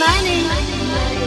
money.